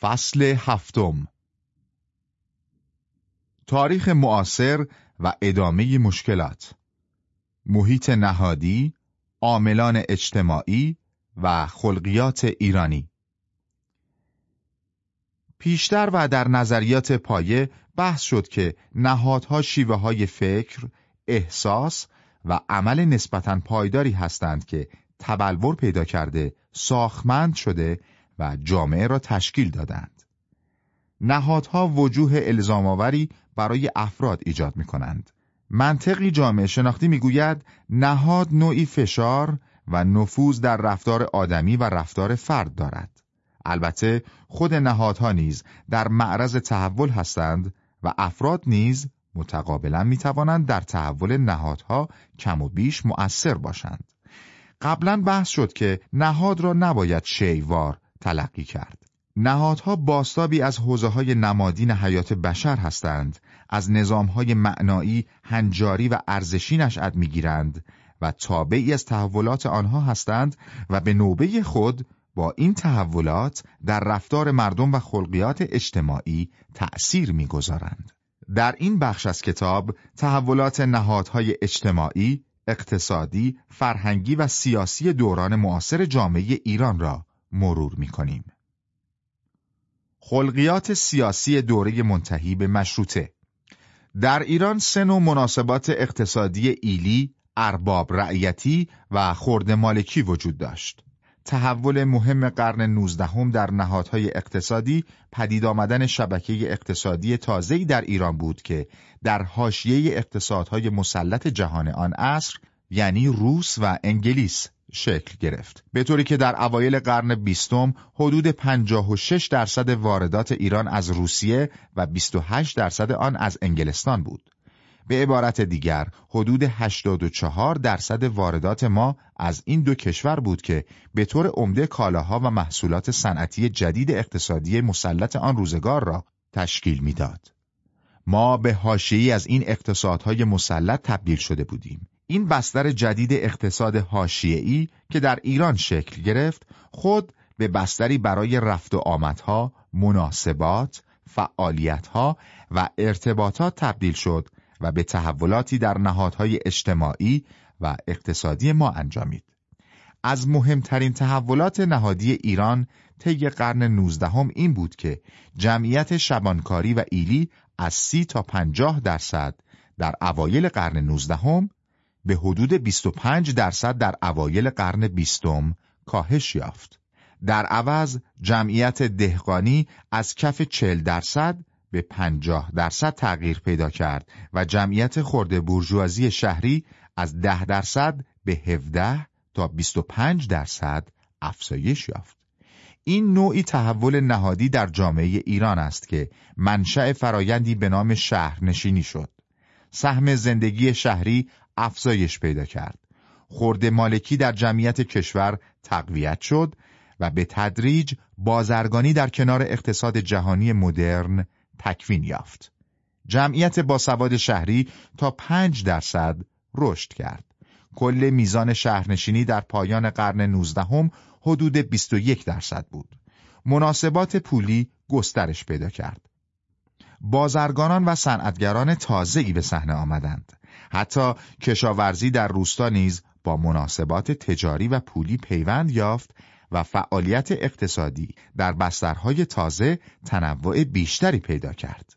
فصل هفتم. تاریخ معاصر و ادامه مشکلات. محیط نهادی، عاملان اجتماعی و خلقیات ایرانی. پیشتر و در نظریات پایه بحث شد که نهادها شیوه های فکر، احساس و عمل نسبتاً پایداری هستند که تبلور پیدا کرده، ساخمند شده و جامعه را تشکیل دادند. نهادها وجوه الزامآوری برای افراد ایجاد می کنند. منطقی جامعه شناختی می‌گوید نهاد نوعی فشار و نفوذ در رفتار آدمی و رفتار فرد دارد. البته خود نهادها نیز در معرض تحول هستند و افراد نیز متقابلا می توانند در تحول نهادها کم و بیش مؤثر باشند. قبلا بحث شد که نهاد را نباید شیوار تلقی کرد. نهادها باستابی از حوزه های نمادین حیات بشر هستند، از نظام های معنایی، هنجاری و ارزشی نشأت می‌گیرند و تابعی از تحولات آنها هستند و به نوبه خود با این تحولات در رفتار مردم و خلقیات اجتماعی تأثیر می‌گذارند. در این بخش از کتاب تحولات نهادهای اجتماعی، اقتصادی، فرهنگی و سیاسی دوران معاصر جامعه ایران را مرور می کنیم. خلقیات سیاسی دوره منتهی به مشروطه در ایران سه نوع مناسبات اقتصادی ایلی، ارباب رعیتی و خورد مالکی وجود داشت. تحول مهم قرن نوزدهم در نهادهای اقتصادی پدید آمدن شبکه اقتصادی تازه‌ای در ایران بود که در حاشیه اقتصادهای مسلط جهان آن عصر یعنی روس و انگلیس شکل گرفت به طوری که در اوایل قرن بیستم حدود 56 درصد واردات ایران از روسیه و 28 درصد آن از انگلستان بود به عبارت دیگر حدود 84 درصد واردات ما از این دو کشور بود که به طور عمده کالاها و محصولات صنعتی جدید اقتصادی مسلط آن روزگار را تشکیل می‌داد. ما به حاشیه‌ای از این اقتصادهای مسلط تبدیل شده بودیم. این بستر جدید اقتصاد حاشیه‌ای که در ایران شکل گرفت خود به بستری برای رفت و آمدها، مناسبات، فعالیتها و ارتباطات تبدیل شد و به تحولاتی در نهادهای اجتماعی و اقتصادی ما انجامید. از مهمترین تحولات نهادی ایران طی قرن نوزدهم این بود که جمعیت شبانکاری و ایلی از سی تا پنجاه درصد در اوایل قرن نوزدهم به حدود 25 درصد در اوایل قرن بیستم کاهش یافت. در عوض جمعیت دهقانی از کف 40 درصد به 50 درصد تغییر پیدا کرد و جمعیت خورده بورژوازی شهری از 10 درصد به 17 تا 25 درصد افزایش یافت. این نوعی تحول نهادی در جامعه ایران است که منشأ فرایندی به نام شهرنشینی شد. سهم زندگی شهری افزایش پیدا کرد. خورد مالکی در جمعیت کشور تقویت شد و به تدریج بازرگانی در کنار اقتصاد جهانی مدرن تکوین یافت. جمعیت باسواد شهری تا پنج درصد رشد کرد. کل میزان شهرنشینی در پایان قرن نوزدهم حدود 21 درصد بود. مناسبات پولی گسترش پیدا کرد. بازرگانان و صنعتگران تازه‌ای به صحنه آمدند. حتی کشاورزی در روستا نیز با مناسبات تجاری و پولی پیوند یافت و فعالیت اقتصادی در بسترهای تازه تنوع بیشتری پیدا کرد.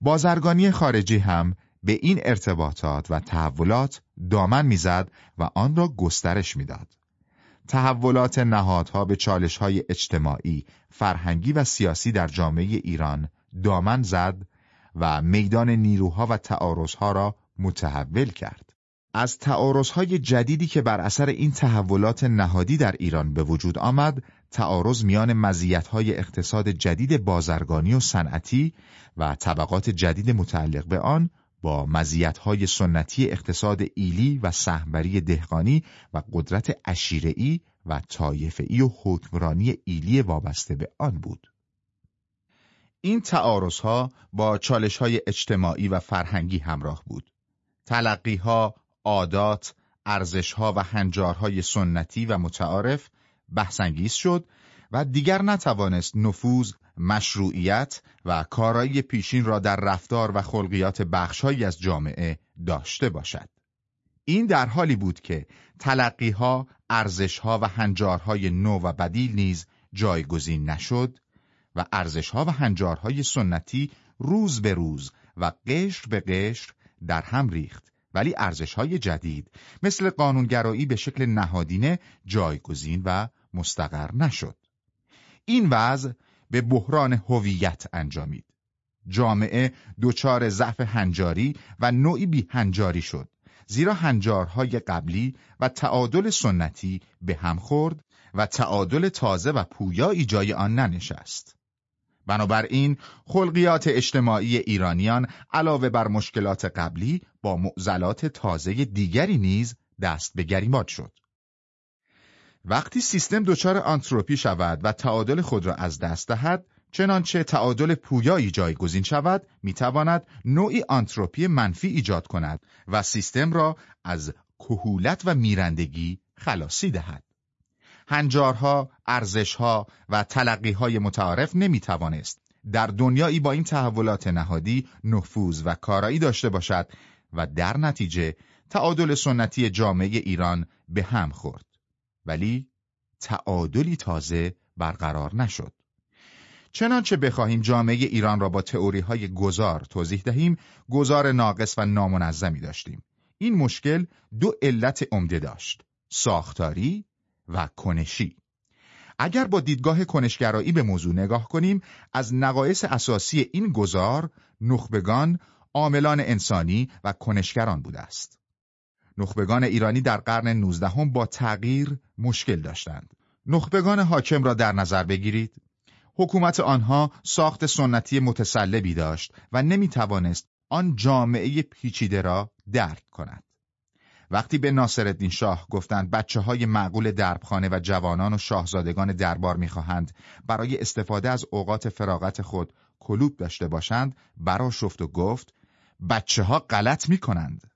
بازرگانی خارجی هم به این ارتباطات و تحولات دامن می‌زد و آن را گسترش می‌داد. تحولات نهادها به چالشهای اجتماعی، فرهنگی و سیاسی در جامعه ایران دامن زد و میدان نیروها و تعارضها را متحول کرد. از تعارضهای جدیدی که بر اثر این تحولات نهادی در ایران به وجود آمد، تعارض میان مزیت‌های اقتصاد جدید بازرگانی و صنعتی و طبقات جدید متعلق به آن با مزیت‌های سنتی اقتصاد ایلی و سهمبری دهقانی و قدرت اشیره‌ای و طایفه‌ای و حکمرانی ایلی وابسته به آن بود. این تعارضها با چالش‌های اجتماعی و فرهنگی همراه بود. تلقیها، عادات، ارزشها و هنجارهای سنتی و متعارف بحثانگیز شد و دیگر نتوانست نفوذ، مشروعیت و کارایی پیشین را در رفتار و خلقیات بخشهایی از جامعه داشته باشد. این در حالی بود که تلقیها، ارزشها و هنجارهای نو و بدیل نیز جایگزین نشد و ارزشها و هنجارهای سنتی روز به روز و قشر به قشر در هم ریخت ولی ارزشهای جدید مثل قانونگرایی به شکل نهادینه جایگزین و مستقر نشد. این وضع به بحران هویت انجامید. جامعه دچار ضعف هنجاری و نوعی بی هنجاری شد زیرا هنجارهای قبلی و تعادل سنتی به هم خورد و تعادل تازه و پویایی جای آن ننشست. بنابراین خلقیات اجتماعی ایرانیان علاوه بر مشکلات قبلی با معضلات تازه دیگری نیز دست به گریمات شد. وقتی سیستم دچار آنتروپی شود و تعادل خود را از دست دهد، چنانچه تعادل پویایی جایگزین شود، می‌تواند نوعی آنتروپی منفی ایجاد کند و سیستم را از کهولت و میرندگی خلاصی دهد. هنجارها، ارزشها و تلقیهای متعارف نمی‌توانست در دنیایی با این تحولات نهادی نفوذ و کارایی داشته باشد و در نتیجه تعادل سنتی جامعه ایران به هم خورد. ولی تعادلی تازه برقرار نشد. چنانچه بخواهیم جامعه ایران را با تئوری های گذار توضیح دهیم، گذار ناقص و نامنظمی داشتیم. این مشکل دو علت عمده داشت، ساختاری و کنشی. اگر با دیدگاه کنشگرایی به موضوع نگاه کنیم، از نقایص اساسی این گذار، نخبگان، عاملان انسانی و کنشگران بوده است. نخبگان ایرانی در قرن نوزدهم با تغییر مشکل داشتند. نخبگان حاکم را در نظر بگیرید. حکومت آنها ساخت سنتی متسلبی داشت و نمی توانست آن جامعه پیچیده را درک کند. وقتی به ناصرالدین شاه گفتند بچه های معقول دربخانه و جوانان و شاهزادگان دربار می‌خواهند برای استفاده از اوقات فراغت خود کلوب داشته باشند برا شفت و گفت بچه ها غلط می کنند.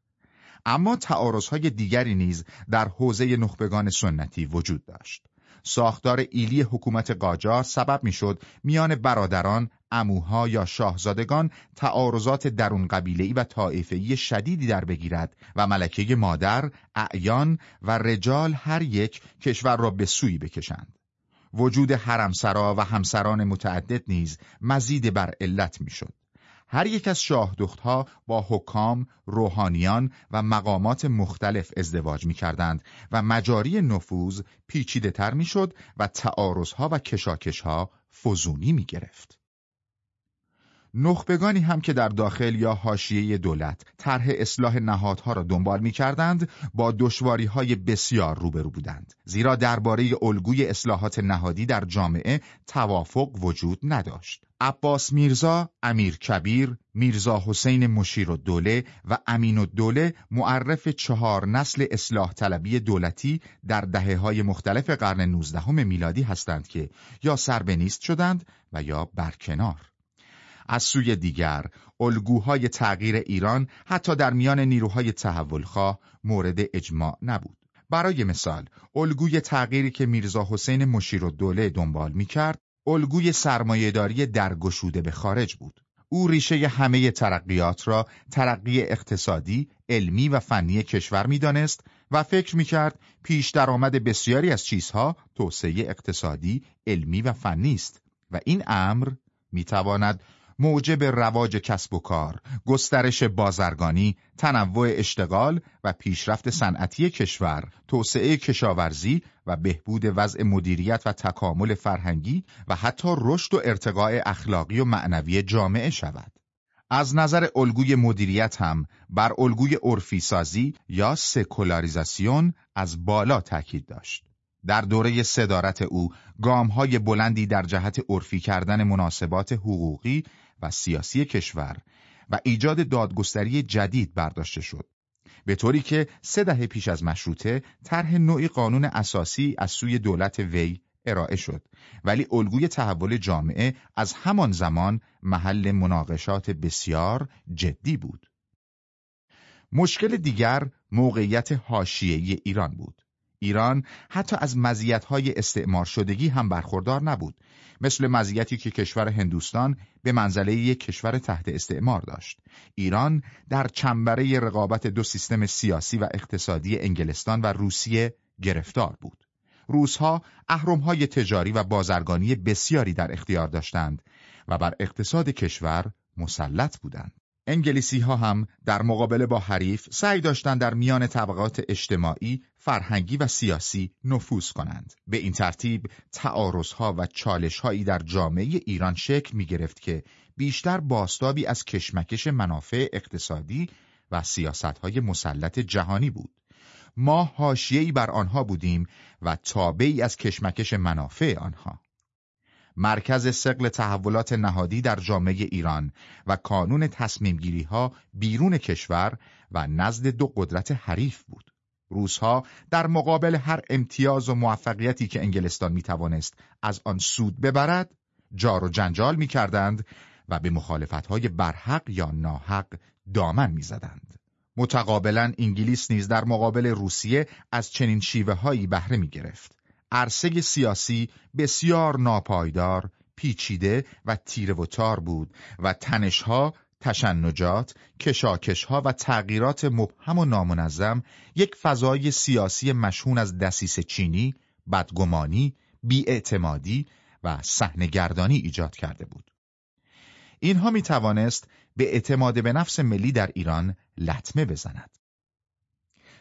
اما تعارضهای دیگری نیز در حوزه نخبگان سنتی وجود داشت. ساختار ایلی حکومت قاجار سبب می‌شد میان برادران، اموها یا شاهزادگان تعارضات درون قبیله‌ای و طائفه‌ای شدیدی در بگیرد و ملکه مادر، اعیان و رجال هر یک کشور را به سوی بکشند. وجود حرمسرا و همسران متعدد نیز مزید بر علت می‌شد. هر یک از شاهدختها با حکام، روحانیان و مقامات مختلف ازدواج می کردند و مجاری نفوذ پیچیده تر می شد و تعارضها و کشاکشها فزونی می گرفت. نخبگانی هم که در داخل یا حاشیه دولت طرح اصلاح نهادها را دنبال می کردند با دشواری های بسیار روبرو بودند زیرا درباره الگوی اصلاحات نهادی در جامعه توافق وجود نداشت عباس میرزا، امیر کبیر، میرزا حسین مشیر و دوله و امین و دوله معرف چهار نسل اصلاح طلبی دولتی در دهه های مختلف قرن نوزدهم میلادی هستند که یا سربنیست شدند و یا برکنار. از سوی دیگر الگوهای تغییر ایران حتی در میان نیروهای تحولخواه مورد اجماع نبود. برای مثال، الگوی تغییری که میرزا حسین مشیر دوله دنبال می کرد، الگوی سرمایهداری درگشوده به خارج بود. او ریشه همه ترقیات را ترقی اقتصادی، علمی و فنی کشور می‌دانست و فکر می‌کرد پیش درآمد بسیاری از چیزها توسعه اقتصادی، علمی و فنی است و این امر می‌تواند موجب رواج کسب و کار، گسترش بازرگانی، تنوع اشتغال و پیشرفت صنعتی کشور، توسعه کشاورزی و بهبود وضع مدیریت و تکامل فرهنگی و حتی رشد و ارتقاء اخلاقی و معنوی جامعه شود. از نظر الگوی مدیریت هم بر الگوی عرفی سازی یا سکولاریزاسیون از بالا تاکید داشت. در دوره صدارت او های بلندی در جهت عرفی کردن مناسبات حقوقی و سیاسی کشور و ایجاد دادگستری جدید برداشته شد. به طوری که سه دهه پیش از مشروطه طرح نوعی قانون اساسی از سوی دولت وی ارائه شد ولی الگوی تحول جامعه از همان زمان محل مناقشات بسیار جدی بود. مشکل دیگر موقعیت حاشیه‌ای ایران بود. ایران حتی از مزیت‌های استعمار شدگی هم برخوردار نبود. مثل مزیتی که کشور هندوستان به منزله یک کشور تحت استعمار داشت. ایران در چنبره رقابت دو سیستم سیاسی و اقتصادی انگلستان و روسیه گرفتار بود. روزها اهرمهای تجاری و بازرگانی بسیاری در اختیار داشتند و بر اقتصاد کشور مسلط بودند. انگلیسی ها هم در مقابله با حریف سعی داشتند در میان طبقات اجتماعی، فرهنگی و سیاسی نفوذ کنند. به این ترتیب تعارضها و چالشهایی در جامعه ایران شکل می گرفت که بیشتر باستابی از کشمکش منافع اقتصادی و سیاستهای مسلط جهانی بود. ما حاشیه‌ای بر آنها بودیم و تابعی از کشمکش منافع آنها. مرکز سقل تحولات نهادی در جامعه ایران و کانون تصمیم ها بیرون کشور و نزد دو قدرت حریف بود. روزها در مقابل هر امتیاز و موفقیتی که انگلستان می توانست از آن سود ببرد، جار و جنجال می کردند و به مخالفت های برحق یا ناحق دامن می زدند. متقابلا انگلیس نیز در مقابل روسیه از چنین شیوه هایی بهره می گرفت. عرصه سیاسی بسیار ناپایدار، پیچیده و تیره و تار بود و تنشها، تشنجات، کشاکشها و تغییرات مبهم و نامنظم یک فضای سیاسی مشهون از دسیس چینی، بدگمانی، بیاعتمادی و صحنهگردانی ایجاد کرده بود. اینها می توانست به اعتماد به نفس ملی در ایران لطمه بزند.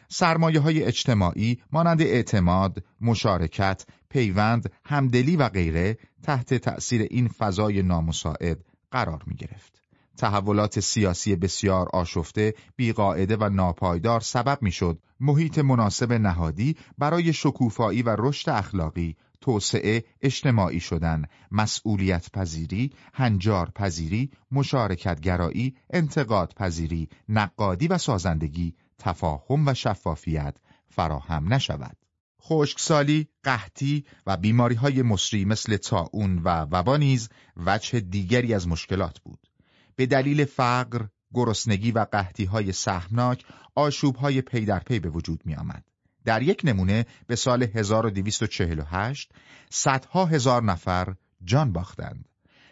سرمایه های اجتماعی مانند اعتماد، مشارکت، پیوند، همدلی و غیره تحت تأثیر این فضای نامساعد قرار می گرفت. تحولات سیاسی بسیار آشفته، بیقاعده و ناپایدار سبب می‌شد محیط مناسب نهادی برای شکوفایی و رشد اخلاقی، توسعه اجتماعی شدن، مسئولیت پذیری، هنجار پذیری، مشارکت گرایی، انتقاد پذیری، نقادی و سازندگی تفاهم و شفافیت فراهم نشود. خشکسالی، قحطی و بیماری های مصری مثل تاون و وبا نیز وجه دیگری از مشکلات بود. به دلیل فقر، گرسنگی و قحطی های سهمناک آشوب های پی در پی به وجود می آمد. در یک نمونه به سال 1248 صدها هزار نفر جان باختند.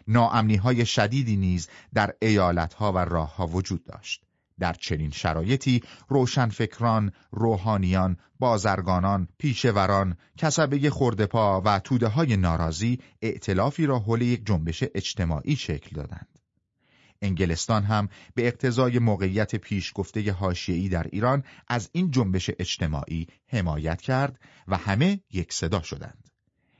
ناامنی های شدیدی نیز در ایالت ها و راه ها وجود داشت. در چنین شرایطی روشنفکران، روحانیان، بازرگانان، پیشوران، کسبه خوردپا و توده های ناراضی ائتلافی را حول یک جنبش اجتماعی شکل دادند. انگلستان هم به اقتضای موقعیت پیشگفته حاشیه‌ای در ایران از این جنبش اجتماعی حمایت کرد و همه یک صدا شدند.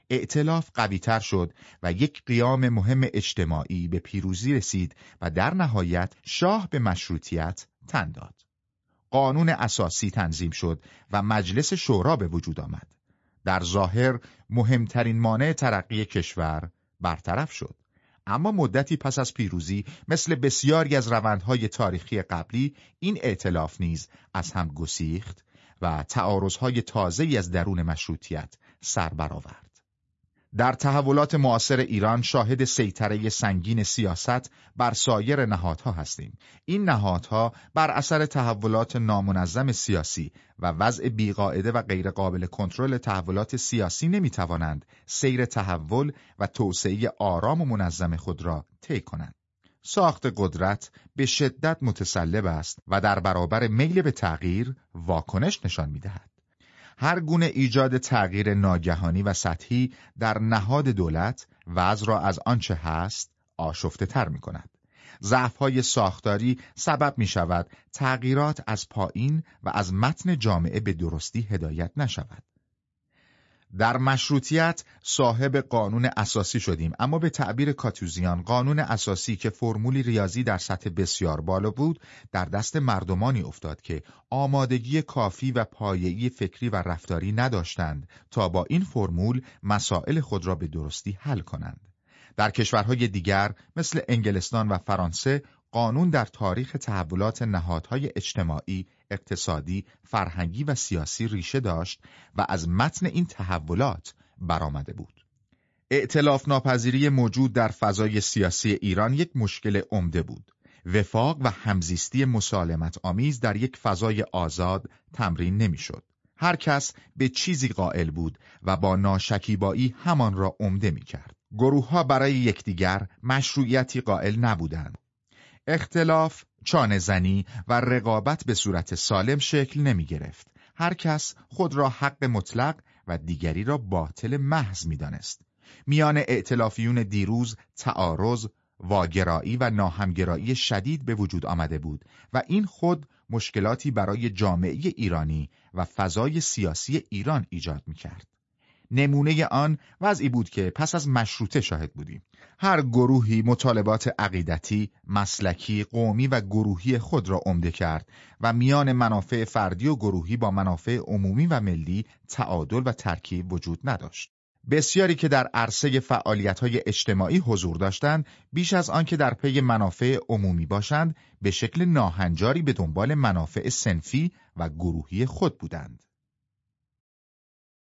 ائتلاف قویتر شد و یک قیام مهم اجتماعی به پیروزی رسید و در نهایت شاه به مشروطیت تن داد. قانون اساسی تنظیم شد و مجلس شورا به وجود آمد. در ظاهر مهمترین مانع ترقی کشور برطرف شد. اما مدتی پس از پیروزی مثل بسیاری از روندهای تاریخی قبلی این ائتلاف نیز از هم گسیخت و تعارضهای تازه‌ای از درون مشروطیت سر برآورد. در تحولات معاصر ایران شاهد سیطره سنگین سیاست بر سایر نهادها هستیم. این نهادها بر اثر تحولات نامنظم سیاسی و وضع بیقاعده و غیرقابل کنترل تحولات سیاسی نمی توانند سیر تحول و توسعه آرام و منظم خود را طی کنند. ساخت قدرت به شدت متسلب است و در برابر میل به تغییر واکنش نشان می دهد. هر گونه ایجاد تغییر ناگهانی و سطحی در نهاد دولت وضع را از آنچه هست آشفته تر می کند. ضعف های ساختاری سبب می شود تغییرات از پایین و از متن جامعه به درستی هدایت نشود. در مشروطیت صاحب قانون اساسی شدیم. اما به تعبیر کاتوزیان قانون اساسی که فرمولی ریاضی در سطح بسیار بالا بود در دست مردمانی افتاد که آمادگی کافی و پایه‌ای فکری و رفتاری نداشتند تا با این فرمول مسائل خود را به درستی حل کنند. در کشورهای دیگر مثل انگلستان و فرانسه قانون در تاریخ تحولات نهادهای اجتماعی اقتصادی، فرهنگی و سیاسی ریشه داشت و از متن این تحولات برآمده بود. ائتلاف ناپذیری موجود در فضای سیاسی ایران یک مشکل عمده بود. وفاق و همزیستی مسالمت آمیز در یک فضای آزاد تمرین نمی‌شد. هر کس به چیزی قائل بود و با ناشکیبایی همان را عمده می کرد. گروه ها برای یکدیگر مشروعیتی قائل نبودند. اختلاف، چانه زنی و رقابت به صورت سالم شکل نمی گرفت. هر کس خود را حق مطلق و دیگری را باطل محض می دانست. میان ائتلافیون دیروز تعارض، واگرایی و ناهمگرایی شدید به وجود آمده بود و این خود مشکلاتی برای جامعه ایرانی و فضای سیاسی ایران ایجاد می کرد. نمونه آن وضعی بود که پس از مشروطه شاهد بودیم. هر گروهی مطالبات عقیدتی، مسلکی، قومی و گروهی خود را عمده کرد و میان منافع فردی و گروهی با منافع عمومی و ملی تعادل و ترکیب وجود نداشت. بسیاری که در عرصه فعالیت‌های اجتماعی حضور داشتند بیش از آنکه در پی منافع عمومی باشند به شکل ناهنجاری به دنبال منافع سنفی و گروهی خود بودند